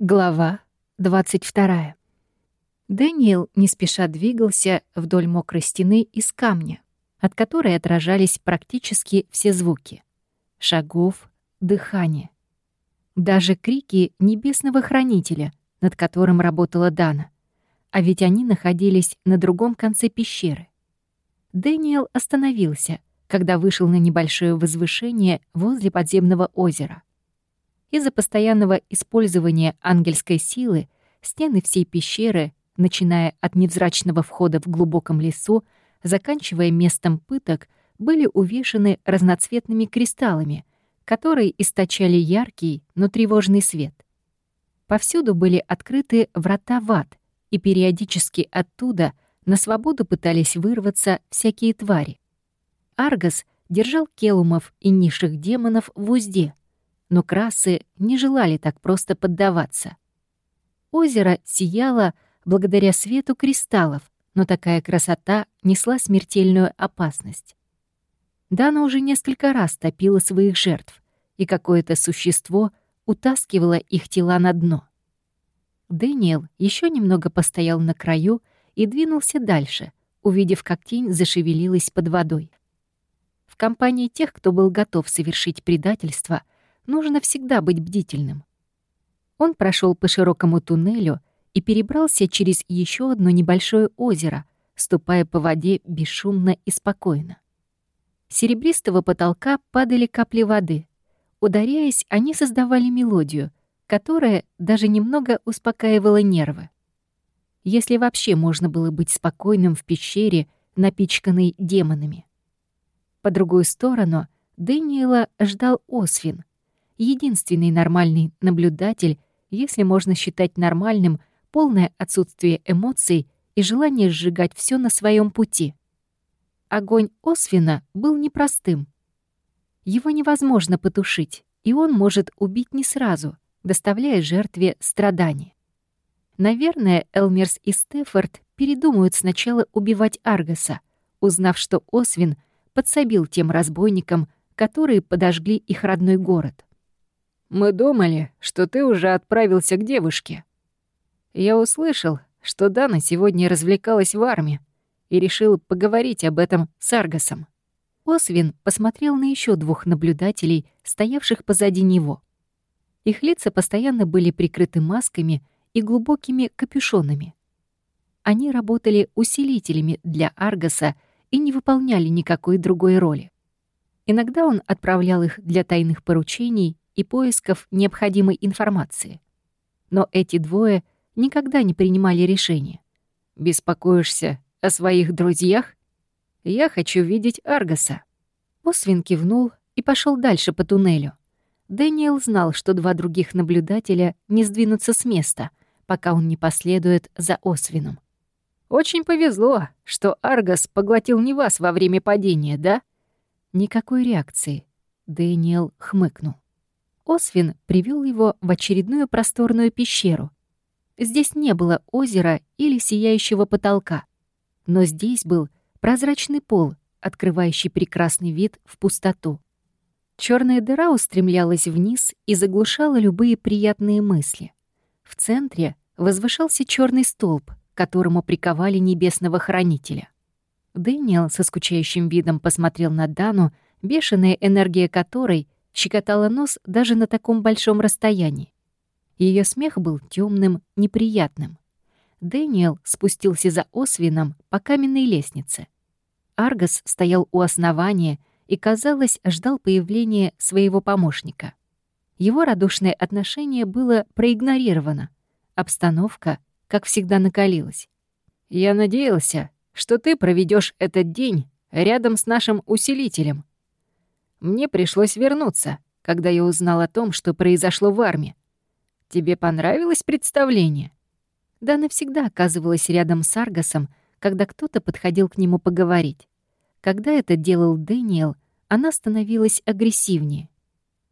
Глава 22. Дэниел не спеша двигался вдоль мокрой стены из камня, от которой отражались практически все звуки. Шагов, дыхания. Даже крики небесного хранителя, над которым работала Дана. А ведь они находились на другом конце пещеры. Дэниел остановился, когда вышел на небольшое возвышение возле подземного озера. Из-за постоянного использования ангельской силы стены всей пещеры, начиная от невзрачного входа в глубоком лесу, заканчивая местом пыток, были увешаны разноцветными кристаллами, которые источали яркий, но тревожный свет. Повсюду были открыты врата в ад, и периодически оттуда на свободу пытались вырваться всякие твари. Аргос держал келумов и низших демонов в узде, но красы не желали так просто поддаваться. Озеро сияло благодаря свету кристаллов, но такая красота несла смертельную опасность. Дана уже несколько раз топила своих жертв, и какое-то существо утаскивало их тела на дно. Дэниел еще немного постоял на краю и двинулся дальше, увидев, как тень зашевелилась под водой. В компании тех, кто был готов совершить предательство — нужно всегда быть бдительным. Он прошел по широкому туннелю и перебрался через еще одно небольшое озеро, ступая по воде бесшумно и спокойно. С серебристого потолка падали капли воды. Ударяясь, они создавали мелодию, которая даже немного успокаивала нервы. Если вообще можно было быть спокойным в пещере, напичканной демонами. По другую сторону Дэниела ждал Освин, единственный нормальный наблюдатель, если можно считать нормальным полное отсутствие эмоций и желание сжигать все на своем пути. Огонь Освина был непростым. Его невозможно потушить, и он может убить не сразу, доставляя жертве страдания. Наверное, Элмерс и Стефорд передумают сначала убивать Аргаса, узнав, что Освин подсобил тем разбойникам, которые подожгли их родной город. Мы думали, что ты уже отправился к девушке. Я услышал, что Дана сегодня развлекалась в армии и решил поговорить об этом с Аргасом. Освин посмотрел на еще двух наблюдателей, стоявших позади него. Их лица постоянно были прикрыты масками и глубокими капюшонами. Они работали усилителями для Аргаса и не выполняли никакой другой роли. Иногда он отправлял их для тайных поручений и поисков необходимой информации. Но эти двое никогда не принимали решения. «Беспокоишься о своих друзьях? Я хочу видеть Аргаса». Освин кивнул и пошел дальше по туннелю. Дэниел знал, что два других наблюдателя не сдвинутся с места, пока он не последует за Освином. «Очень повезло, что Аргас поглотил не вас во время падения, да?» Никакой реакции. Дэниел хмыкнул. Освин привел его в очередную просторную пещеру. Здесь не было озера или сияющего потолка, но здесь был прозрачный пол, открывающий прекрасный вид в пустоту. Черная дыра устремлялась вниз и заглушала любые приятные мысли. В центре возвышался черный столб, которому приковали небесного хранителя. Дэниел со скучающим видом посмотрел на Дану, бешеная энергия которой — щекотала нос даже на таком большом расстоянии. Ее смех был темным, неприятным. Дэниел спустился за Освином по каменной лестнице. Аргос стоял у основания и, казалось, ждал появления своего помощника. Его радушное отношение было проигнорировано. Обстановка, как всегда, накалилась. «Я надеялся, что ты проведешь этот день рядом с нашим усилителем», мне пришлось вернуться, когда я узнал о том, что произошло в армии. Тебе понравилось представление?» Дана всегда оказывалась рядом с Аргасом, когда кто-то подходил к нему поговорить. Когда это делал Дэниел, она становилась агрессивнее.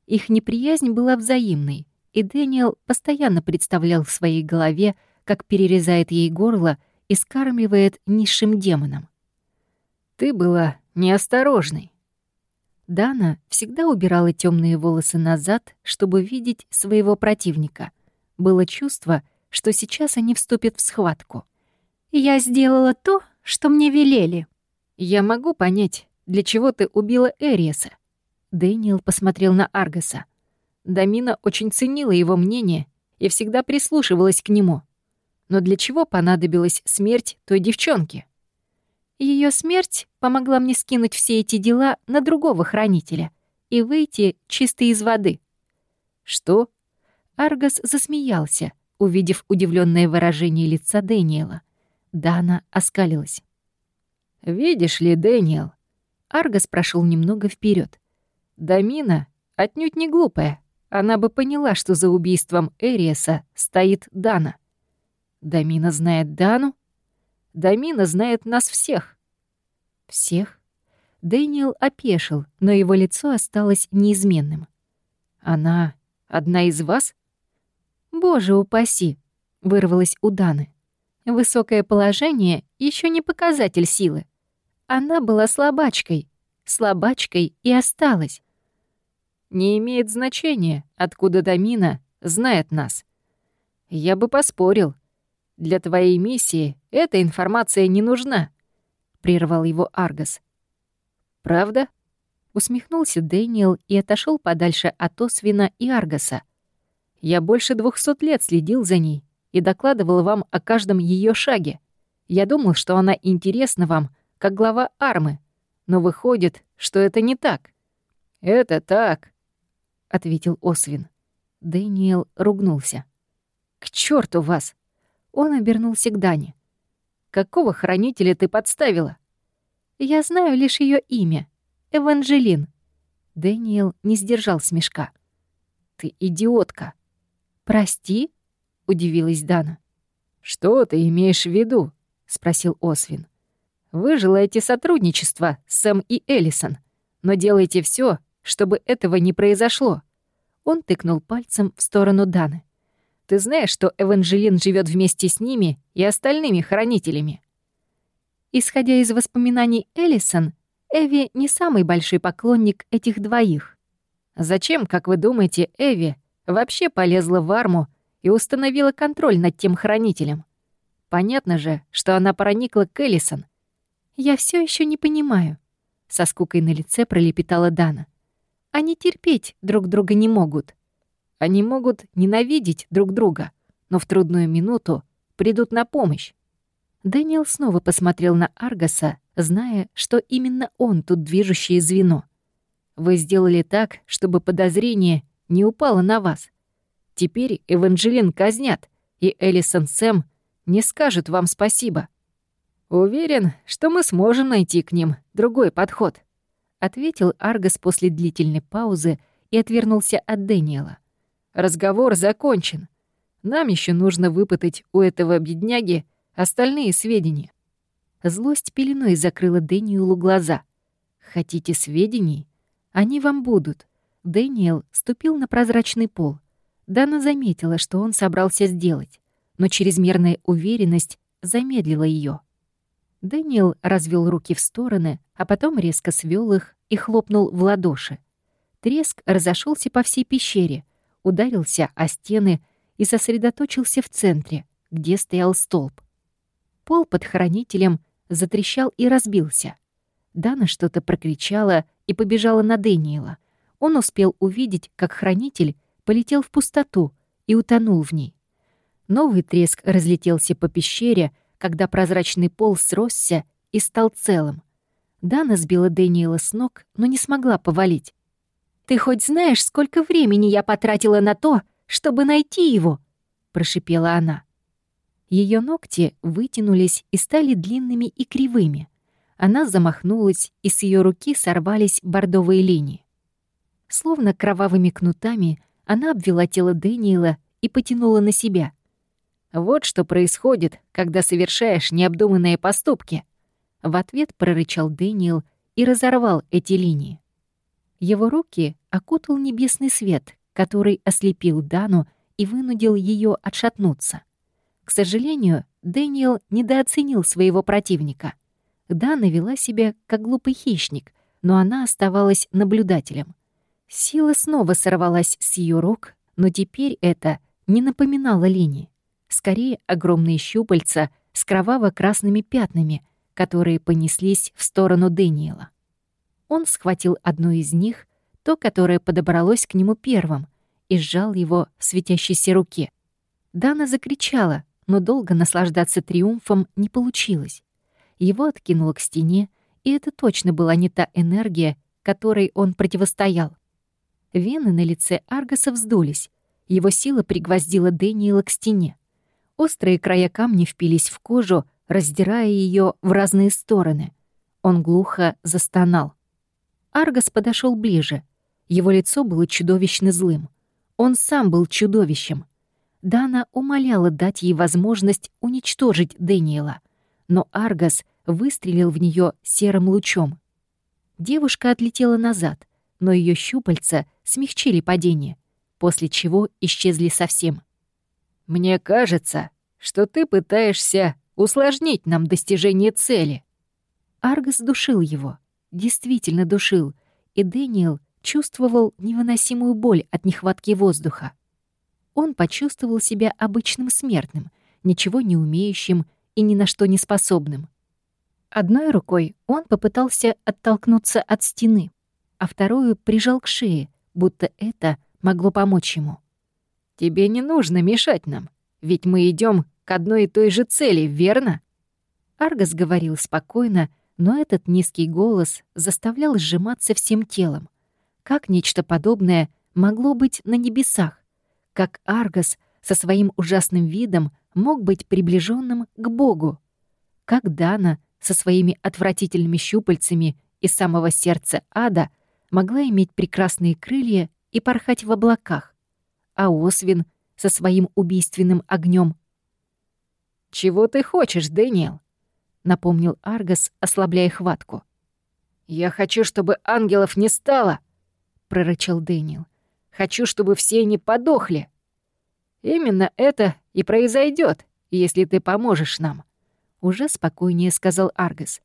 Их неприязнь была взаимной, и Дэниел постоянно представлял в своей голове, как перерезает ей горло и скармливает низшим демонам. «Ты была неосторожной», Дана всегда убирала темные волосы назад, чтобы видеть своего противника. Было чувство, что сейчас они вступят в схватку. «Я сделала то, что мне велели». «Я могу понять, для чего ты убила Эриеса?» Дэниел посмотрел на Аргаса. Дамина очень ценила его мнение и всегда прислушивалась к нему. Но для чего понадобилась смерть той девчонки? Ее смерть помогла мне скинуть все эти дела на другого хранителя и выйти чисто из воды. Что? Аргас засмеялся, увидев удивленное выражение лица Дэниела. Дана оскалилась. «Видишь ли, Дэниел?» Аргас прошел немного вперед. «Дамина отнюдь не глупая. Она бы поняла, что за убийством Эриеса стоит Дана». «Дамина знает Дану?» «Дамина знает нас всех». «Всех?» Дэниел опешил, но его лицо осталось неизменным. «Она одна из вас?» «Боже упаси!» — вырвалось у Даны. Высокое положение еще не показатель силы. Она была слабачкой, слабачкой и осталась. Не имеет значения, откуда Дамина знает нас. Я бы поспорил. Для твоей миссии эта информация не нужна, прервал его Аргас. Правда? Усмехнулся Дэниел и отошел подальше от Освина и Аргаса. Я больше двухсот лет следил за ней и докладывал вам о каждом ее шаге. Я думал, что она интересна вам, как глава армы, но выходит, что это не так. «Это так», — ответил Освин. Дэниел ругнулся. «К черту вас!» Он обернулся к Дане. «Какого хранителя ты подставила?» «Я знаю лишь ее имя. Эванжелин». Дэниел не сдержал смешка. «Ты идиотка!» «Прости?» — удивилась Дана. «Что ты имеешь в виду?» — спросил Освин. «Вы желаете сотрудничества Сэм и Эллисон, но делайте все, чтобы этого не произошло». Он тыкнул пальцем в сторону Даны. «Ты знаешь, что Эванжелин живет вместе с ними и остальными хранителями?» Исходя из воспоминаний Эллисон, Эви не самый большой поклонник этих двоих. Зачем, как вы думаете, Эви вообще полезла в арму и установила контроль над тем хранителем. Понятно же, что она проникла к Эллисон. «Я все еще не понимаю», — со скукой на лице пролепетала Дана. «Они терпеть друг друга не могут. Они могут ненавидеть друг друга, но в трудную минуту придут на помощь». Дэниел снова посмотрел на Аргаса, зная, что именно он тут движущее звено. «Вы сделали так, чтобы подозрение не упало на вас. Теперь Эванжелин казнят, и Элисон Сэм не скажет вам спасибо. Уверен, что мы сможем найти к ним другой подход», — ответил Аргас после длительной паузы и отвернулся от Дэниела. «Разговор закончен. Нам еще нужно выпытать у этого бедняги остальные сведения». Злость пеленой закрыла Дэниелу глаза. «Хотите сведений? Они вам будут. Дэниел ступил на прозрачный пол. Дана заметила, что он собрался сделать, но чрезмерная уверенность замедлила ее. Дэниел развел руки в стороны, а потом резко свел их и хлопнул в ладоши. Треск разошелся по всей пещере, ударился о стены и сосредоточился в центре, где стоял столб. Пол под хранителем затрещал и разбился. Дана что-то прокричала и побежала на Дэниела — он успел увидеть, как хранитель полетел в пустоту и утонул в ней. Новый треск разлетелся по пещере, когда прозрачный пол сросся и стал целым. Дана сбила Дэниела с ног, но не смогла повалить. «Ты хоть знаешь, сколько времени я потратила на то, чтобы найти его?» — прошипела она. Ее ногти вытянулись и стали длинными и кривыми. Она замахнулась, и с ее руки сорвались бордовые линии. Словно кровавыми кнутами она обвела тело Дэниела и потянула на себя. «Вот что происходит, когда совершаешь необдуманные поступки!» В ответ прорычал Дэниел и разорвал эти линии. Его руки окутал небесный свет, который ослепил Дану и вынудил ее отшатнуться. К сожалению, Дэниел недооценил своего противника. Дана вела себя как глупый хищник, но она оставалась наблюдателем — Сила снова сорвалась с ее рук, но теперь это не напоминала линии. Скорее, огромные щупальца с кроваво-красными пятнами, которые понеслись в сторону Дэниела. Он схватил одну из них, то, которое подобралось к нему первым, и сжал его в светящейся руке. Дана закричала, но долго наслаждаться триумфом не получилось. Его откинуло к стене, и это точно была не та энергия, которой он противостоял. Вены на лице Аргаса вздулись. Его сила пригвоздила Дэниела к стене. Острые края камня впились в кожу, раздирая ее в разные стороны. Он глухо застонал. Аргас подошел ближе. Его лицо было чудовищно злым. Он сам был чудовищем. Дана умоляла дать ей возможность уничтожить Дэниела, но Аргас выстрелил в нее серым лучом. Девушка отлетела назад, но ее щупальца смягчили падение, после чего исчезли совсем. «Мне кажется, что ты пытаешься усложнить нам достижение цели». Аргас душил его, действительно душил, и Дэниел чувствовал невыносимую боль от нехватки воздуха. Он почувствовал себя обычным смертным, ничего не умеющим и ни на что не способным. Одной рукой он попытался оттолкнуться от стены, а вторую прижал к шее, будто это могло помочь ему. «Тебе не нужно мешать нам, ведь мы идем к одной и той же цели, верно?» Аргас говорил спокойно, но этот низкий голос заставлял сжиматься всем телом. Как нечто подобное могло быть на небесах? Как Аргас со своим ужасным видом мог быть приближенным к Богу? Как Дана со своими отвратительными щупальцами из самого сердца ада могла иметь прекрасные крылья и порхать в облаках, а Освин со своим убийственным огнем. «Чего ты хочешь, Дэниел?» — напомнил Аргас, ослабляя хватку. «Я хочу, чтобы ангелов не стало!» — прорычал Дэниел. «Хочу, чтобы все они подохли!» «Именно это и произойдет, если ты поможешь нам», — уже спокойнее сказал Аргас.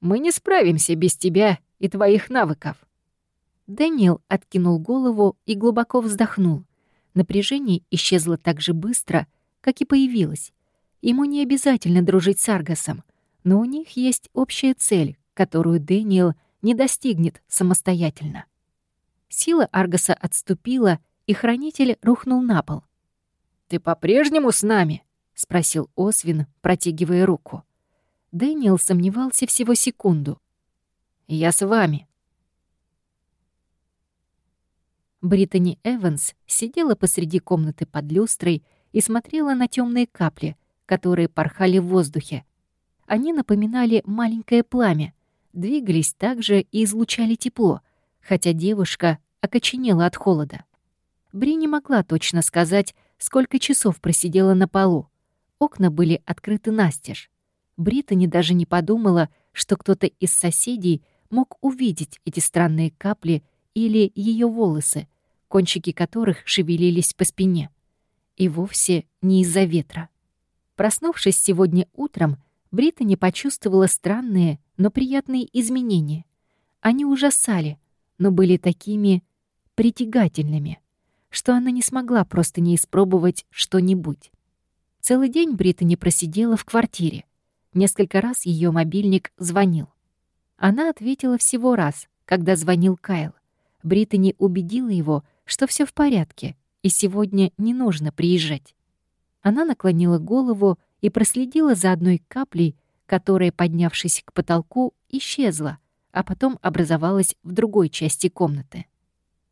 «Мы не справимся без тебя и твоих навыков». Дэниел откинул голову и глубоко вздохнул. Напряжение исчезло так же быстро, как и появилось. Ему не обязательно дружить с Аргасом, но у них есть общая цель, которую Дэниел не достигнет самостоятельно. Сила Аргаса отступила, и хранитель рухнул на пол. «Ты по-прежнему с нами?» — спросил Освин, протягивая руку. Дэниел сомневался всего секунду. «Я с вами», Британи Эванс сидела посреди комнаты под люстрой и смотрела на темные капли, которые порхали в воздухе. Они напоминали маленькое пламя, двигались также и излучали тепло, хотя девушка окоченела от холода. Бри не могла точно сказать, сколько часов просидела на полу. Окна были открыты настежь. Британи даже не подумала, что кто-то из соседей мог увидеть эти странные капли или ее волосы, кончики которых шевелились по спине. И вовсе не из-за ветра. Проснувшись сегодня утром, Британи почувствовала странные, но приятные изменения. Они ужасали, но были такими притягательными, что она не смогла просто не испробовать что-нибудь. Целый день Британи просидела в квартире. Несколько раз ее мобильник звонил. Она ответила всего раз, когда звонил Кайл. Британи убедила его, что все в порядке, и сегодня не нужно приезжать. Она наклонила голову и проследила за одной каплей, которая, поднявшись к потолку, исчезла, а потом образовалась в другой части комнаты.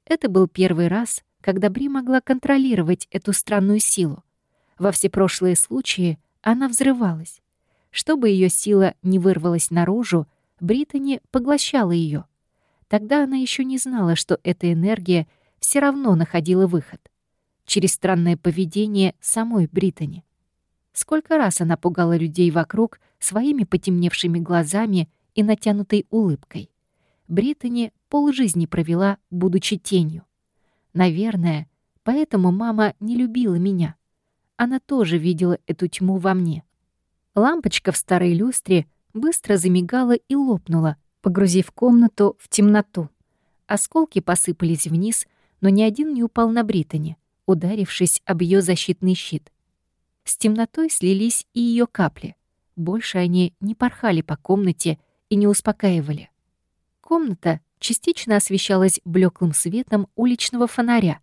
Это был первый раз, когда Бри могла контролировать эту странную силу. Во все прошлые случаи она взрывалась. Чтобы ее сила не вырвалась наружу, Британи поглощала ее. Тогда она еще не знала, что эта энергия — все равно находила выход. Через странное поведение самой Британи. Сколько раз она пугала людей вокруг своими потемневшими глазами и натянутой улыбкой. Британи полжизни провела, будучи тенью. Наверное, поэтому мама не любила меня. Она тоже видела эту тьму во мне. Лампочка в старой люстре быстро замигала и лопнула, погрузив комнату в темноту. Осколки посыпались вниз, но ни один не упал на Британи. ударившись об ее защитный щит. С темнотой слились и ее капли. Больше они не порхали по комнате и не успокаивали. Комната частично освещалась блеклым светом уличного фонаря,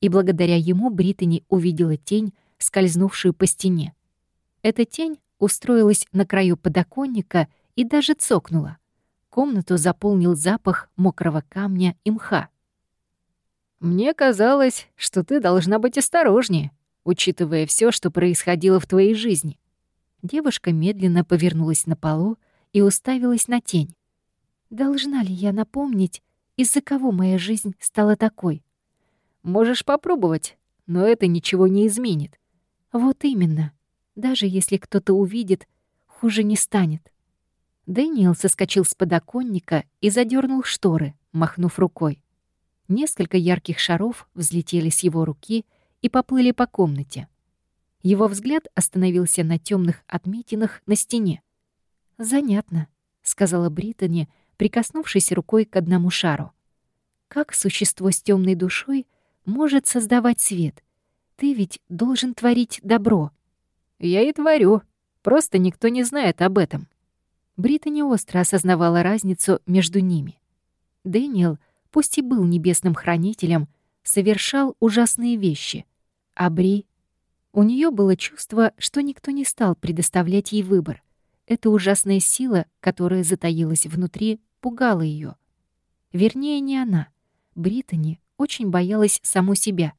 и благодаря ему Британи увидела тень, скользнувшую по стене. Эта тень устроилась на краю подоконника и даже цокнула. Комнату заполнил запах мокрого камня и мха. «Мне казалось, что ты должна быть осторожнее, учитывая все, что происходило в твоей жизни». Девушка медленно повернулась на полу и уставилась на тень. «Должна ли я напомнить, из-за кого моя жизнь стала такой?» «Можешь попробовать, но это ничего не изменит». «Вот именно. Даже если кто-то увидит, хуже не станет». Дэниел соскочил с подоконника и задернул шторы, махнув рукой. Несколько ярких шаров взлетели с его руки и поплыли по комнате. Его взгляд остановился на темных отметинах на стене. «Занятно», — сказала Британи, прикоснувшись рукой к одному шару. «Как существо с темной душой может создавать свет? Ты ведь должен творить добро». «Я и творю, просто никто не знает об этом». Британи остро осознавала разницу между ними. Дэниел, пусть и был небесным хранителем, совершал ужасные вещи, а Бри у нее было чувство, что никто не стал предоставлять ей выбор. Эта ужасная сила, которая затаилась внутри, пугала ее. Вернее, не она. Британи очень боялась саму себя,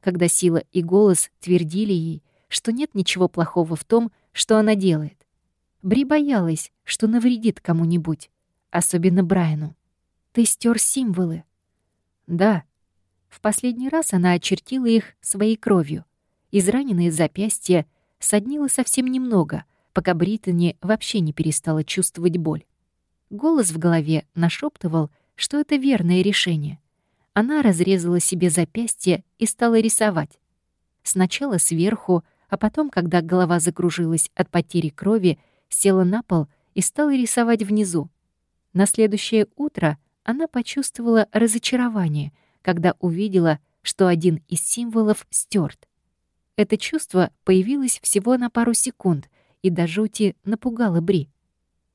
когда сила и голос твердили ей, что нет ничего плохого в том, что она делает. Бри боялась, что навредит кому-нибудь, особенно Брайану. «Ты стер символы». «Да». В последний раз она очертила их своей кровью — Израненные запястья соднило совсем немного, пока Британи вообще не перестала чувствовать боль. Голос в голове нашептывал, что это верное решение. Она разрезала себе запястье и стала рисовать. Сначала сверху, а потом, когда голова закружилась от потери крови, села на пол и стала рисовать внизу. На следующее утро она почувствовала разочарование, когда увидела, что один из символов стерт. Это чувство появилось всего на пару секунд и до жути напугало Бри.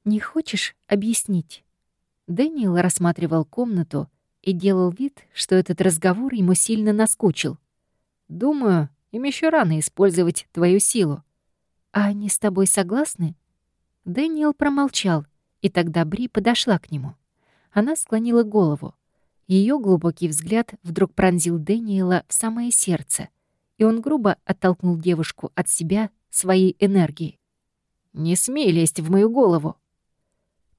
«Не хочешь объяснить?» Дэниел рассматривал комнату и делал вид, что этот разговор ему сильно наскучил. «Думаю, им еще рано использовать твою силу». «А они с тобой согласны?» Дэниел промолчал, и тогда Бри подошла к нему. Она склонила голову. Ее глубокий взгляд вдруг пронзил Дэниела в самое сердце — и он грубо оттолкнул девушку от себя своей энергией. «Не смей лезть в мою голову!»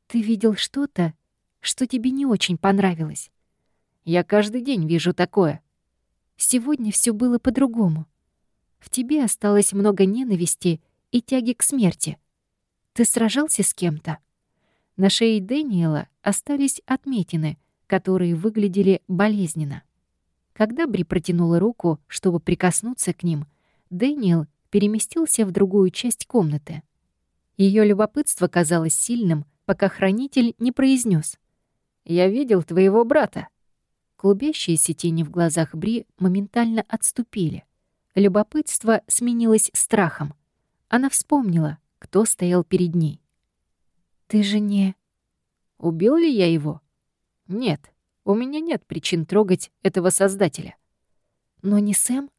«Ты видел что-то, что тебе не очень понравилось?» «Я каждый день вижу такое». «Сегодня все было по-другому. В тебе осталось много ненависти и тяги к смерти. Ты сражался с кем-то?» На шее Дэниела остались отметины, которые выглядели болезненно. Когда Бри протянула руку, чтобы прикоснуться к ним, Дэниел переместился в другую часть комнаты. Ее любопытство казалось сильным, пока хранитель не произнес: «Я видел твоего брата». Клубящиеся тени в глазах Бри моментально отступили. Любопытство сменилось страхом. Она вспомнила, кто стоял перед ней. «Ты же не...» «Убил ли я его?» «Нет. У меня нет причин трогать этого создателя. Но не Сэм?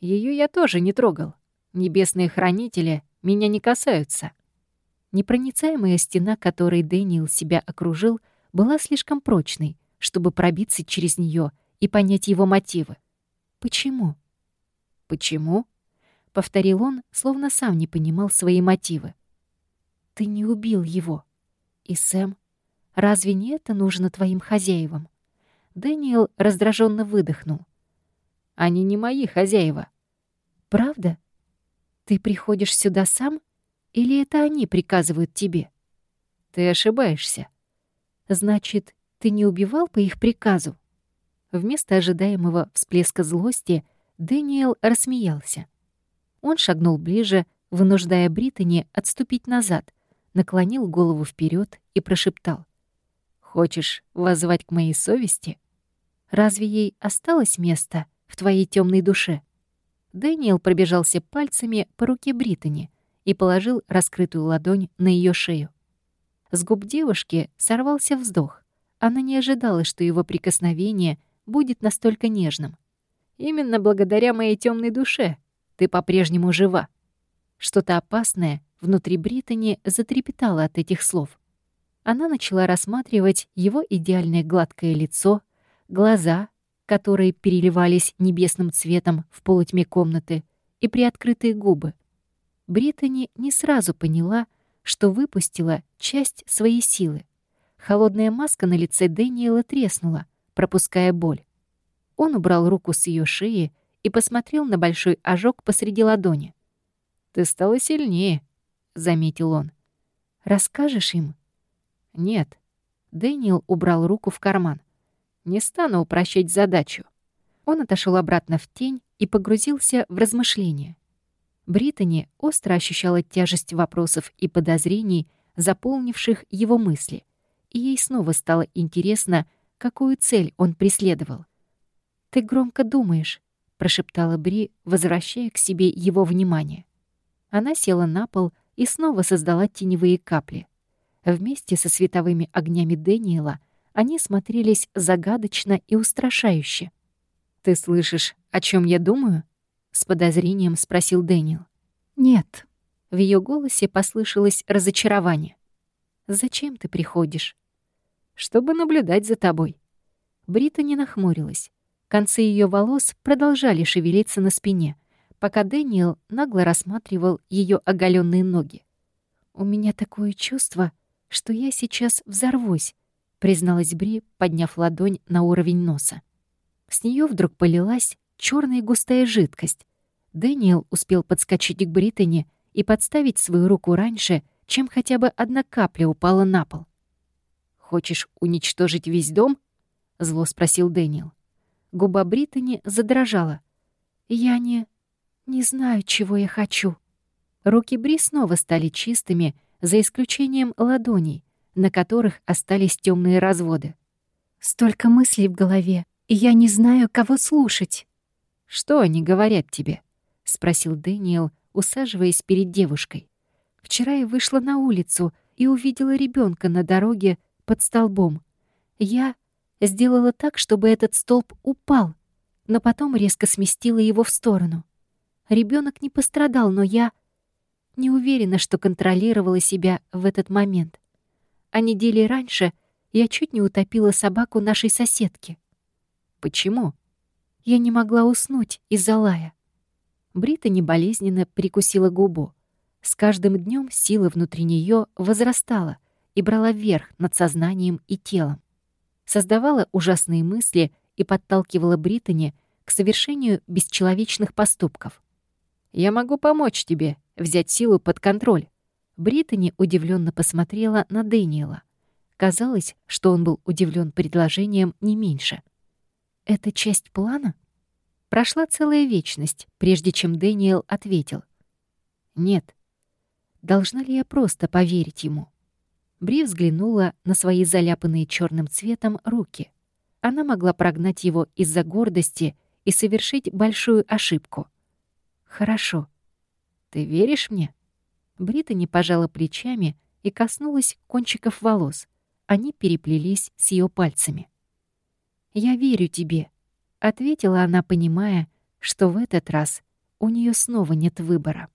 Ее я тоже не трогал. Небесные хранители меня не касаются. Непроницаемая стена, которой Дэниел себя окружил, была слишком прочной, чтобы пробиться через нее и понять его мотивы. «Почему?» «Почему?» — повторил он, словно сам не понимал свои мотивы. «Ты не убил его. И Сэм Разве не это нужно твоим хозяевам?» Дэниел раздраженно выдохнул. «Они не мои хозяева». «Правда? Ты приходишь сюда сам? Или это они приказывают тебе?» «Ты ошибаешься». «Значит, ты не убивал по их приказу?» Вместо ожидаемого всплеска злости Дэниел рассмеялся. Он шагнул ближе, вынуждая Британи отступить назад, наклонил голову вперед и прошептал. Хочешь воззвать к моей совести? Разве ей осталось место в твоей темной душе?» Дэниел пробежался пальцами по руке Британи и положил раскрытую ладонь на ее шею. С губ девушки сорвался вздох. Она не ожидала, что его прикосновение будет настолько нежным. «Именно благодаря моей темной душе ты по-прежнему жива». Что-то опасное внутри Британи затрепетало от этих слов. Она начала рассматривать его идеальное гладкое лицо, глаза, которые переливались небесным цветом в полутьме комнаты, и приоткрытые губы. Британи не сразу поняла, что выпустила часть своей силы. Холодная маска на лице Дэниела треснула, пропуская боль. Он убрал руку с ее шеи и посмотрел на большой ожог посреди ладони. «Ты стала сильнее», — заметил он. «Расскажешь им?» «Нет». Дэниел убрал руку в карман. Не стану упрощать задачу. Он отошел обратно в тень и погрузился в размышления. Британи остро ощущала тяжесть вопросов и подозрений, заполнивших его мысли, и ей снова стало интересно, какую цель он преследовал. «Ты громко думаешь», — прошептала Бри, возвращая к себе его внимание. Она села на пол и снова создала теневые капли. Вместе со световыми огнями Дэниела — они смотрелись загадочно и устрашающе. «Ты слышишь, о чем я думаю?» — с подозрением спросил Дэниел. «Нет». В ее голосе послышалось разочарование. «Зачем ты приходишь?» «Чтобы наблюдать за тобой». Брита не нахмурилась. Концы ее волос продолжали шевелиться на спине, пока Дэниел нагло рассматривал ее оголенные ноги. «У меня такое чувство, что я сейчас взорвусь», призналась Бри, подняв ладонь на уровень носа. С нее вдруг полилась черная густая жидкость. Дэниел успел подскочить к Британи и подставить свою руку раньше, чем хотя бы одна капля упала на пол. «Хочешь уничтожить весь дом?» — зло спросил Дэниел. Губа Британи задрожала. «Я не... не знаю, чего я хочу». Руки Бри снова стали чистыми, за исключением ладоней, на которых остались темные разводы. Столько мыслей в голове, и я не знаю, кого слушать. «Что они говорят тебе?» — спросил Дэниел, усаживаясь перед девушкой. «Вчера я вышла на улицу и увидела ребенка на дороге под столбом. Я сделала так, чтобы этот столб упал, но потом резко сместила его в сторону. Ребенок не пострадал, но я не уверена, что контролировала себя в этот момент а недели раньше я чуть не утопила собаку нашей соседки. Почему? Я не могла уснуть из-за лая. Брита неболезненно прикусила губу. С каждым днем сила внутри нее возрастала и брала верх над сознанием и телом. Создавала ужасные мысли и подталкивала Британи к совершению бесчеловечных поступков. «Я могу помочь тебе взять силу под контроль», Британи удивленно посмотрела на Дэниела. Казалось, что он был удивлен предложением не меньше. «Это часть плана?» Прошла целая вечность, прежде чем Дэниел ответил. «Нет. Должна ли я просто поверить ему?» Бри взглянула на свои заляпанные черным цветом руки. Она могла прогнать его из-за гордости и совершить большую ошибку. «Хорошо. Ты веришь мне?» Британи пожала плечами и коснулась кончиков волос. Они переплелись с ее пальцами. «Я верю тебе», — ответила она, понимая, что в этот раз у нее снова нет выбора.